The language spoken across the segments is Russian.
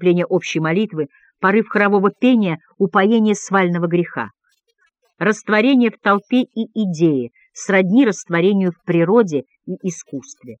выступление общей молитвы, порыв хорового пения, упоение свального греха. Растворение в толпе и идеи сродни растворению в природе и искусстве.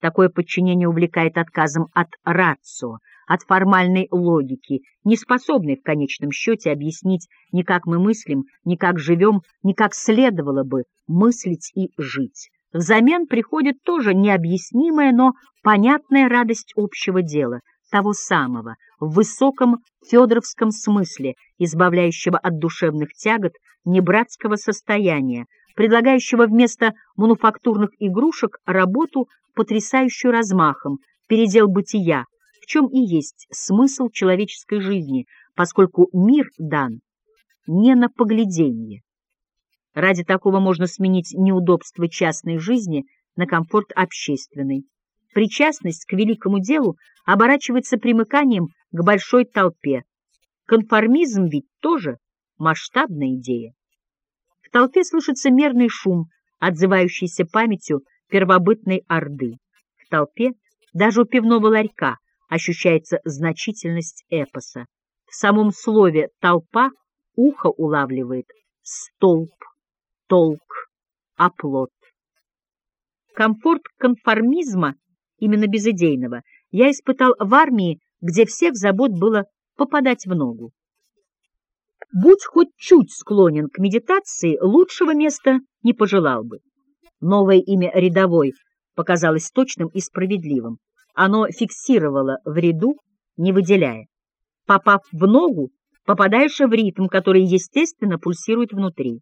Такое подчинение увлекает отказом от рацио, от формальной логики, не способной в конечном счете объяснить ни как мы мыслим, ни как живем, ни как следовало бы мыслить и жить. Взамен приходит тоже необъяснимая, но понятная радость общего дела, того самого, в высоком федоровском смысле, избавляющего от душевных тягот небратского состояния, предлагающего вместо мануфактурных игрушек работу, потрясающую размахом, передел бытия, в чем и есть смысл человеческой жизни, поскольку мир дан не на погляденье. Ради такого можно сменить неудобства частной жизни на комфорт общественный. Причастность к великому делу оборачивается примыканием к большой толпе. Конформизм ведь тоже масштабная идея. В толпе слышится мерный шум, отзывающийся памятью первобытной орды. В толпе, даже у пивного ларька, ощущается значительность эпоса. В самом слове «толпа» ухо улавливает столб, толк, оплот. Комфорт конформизма, именно безыдейного, я испытал в армии, где всех забот было попадать в ногу. Будь хоть чуть склонен к медитации, лучшего места не пожелал бы. Новое имя «рядовой» показалось точным и справедливым. Оно фиксировало в ряду, не выделяя. Попав в ногу, попадаешь в ритм, который, естественно, пульсирует внутри.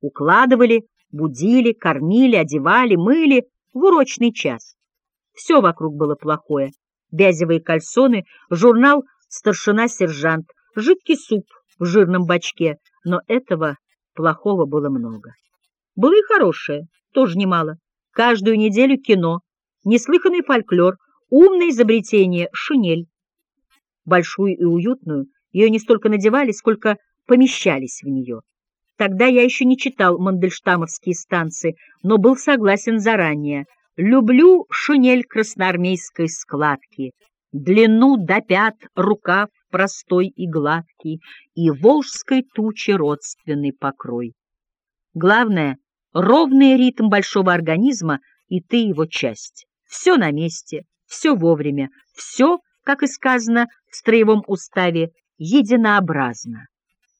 Укладывали, будили, кормили, одевали, мыли в урочный час. Все вокруг было плохое. Бязевые кальсоны, журнал «Старшина-сержант», жидкий суп в жирном бачке, но этого плохого было много. Было и хорошее, тоже немало. Каждую неделю кино, неслыханный фольклор, умное изобретение, шинель. Большую и уютную ее не столько надевали, сколько помещались в нее. Тогда я еще не читал мандельштамовские станции, но был согласен заранее. Люблю шинель красноармейской складки, длину до пят, рукав простой и гладкий, и волжской тучи родственный покрой. Главное — ровный ритм большого организма, и ты его часть. Все на месте, все вовремя, все, как и сказано в строевом уставе, единообразно.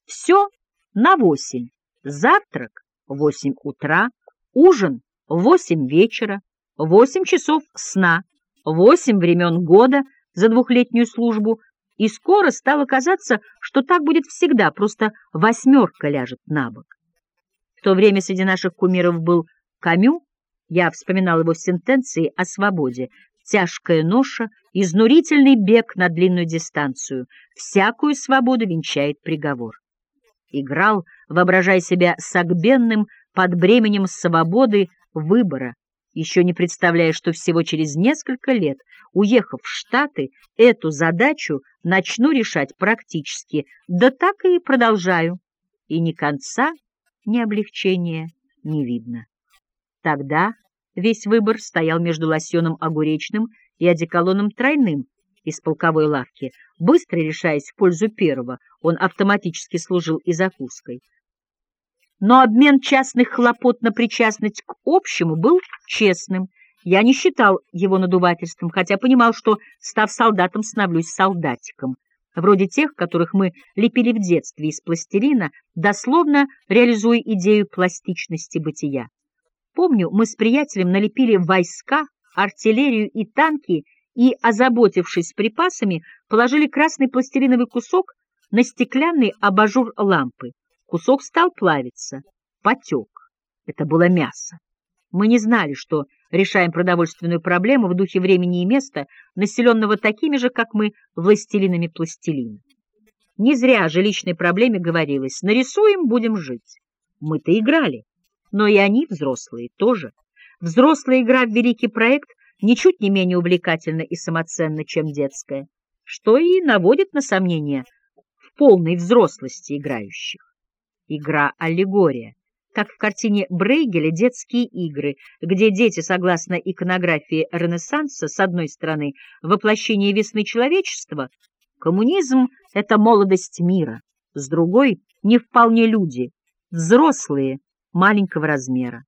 Все на восемь. Завтрак — восемь утра, ужин — восемь вечера, восемь часов сна, восемь времен года за двухлетнюю службу, и скоро стало казаться, что так будет всегда, просто восьмерка ляжет на бок. В то время среди наших кумиров был Камю, я вспоминал его сентенции о свободе, тяжкая ноша, изнурительный бег на длинную дистанцию, всякую свободу венчает приговор. Играл, воображая себя согбенным под бременем свободы выбора, еще не представляя, что всего через несколько лет, уехав в Штаты, эту задачу начну решать практически, да так и продолжаю, и ни конца, ни облегчения не видно. Тогда весь выбор стоял между лосьоном огуречным и одеколоном тройным из полковой лавки. Быстро решаясь в пользу первого, он автоматически служил и закуской. Но обмен частных хлопот на причастность к общему был честным. Я не считал его надувательством, хотя понимал, что, став солдатом, становлюсь солдатиком, вроде тех, которых мы лепили в детстве из пластилина, дословно реализуя идею пластичности бытия. Помню, мы с приятелем налепили войска, артиллерию и танки и, озаботившись припасами, положили красный пластилиновый кусок на стеклянный абажур лампы. Кусок стал плавиться, потек. Это было мясо. Мы не знали, что решаем продовольственную проблему в духе времени и места, населенного такими же, как мы, властелинами пластилина. Не зря о жилищной проблеме говорилось «нарисуем, будем жить». Мы-то играли, но и они, взрослые, тоже. Взрослая игра в великий проект ничуть не менее увлекательна и самоценна, чем детская, что и наводит на сомнение в полной взрослости играющих игра-аллегория, как в картине Брейгеля «Детские игры», где дети, согласно иконографии Ренессанса, с одной стороны, воплощение весны человечества, Коммунизм — это молодость мира, с другой — не вполне люди, взрослые, маленького размера.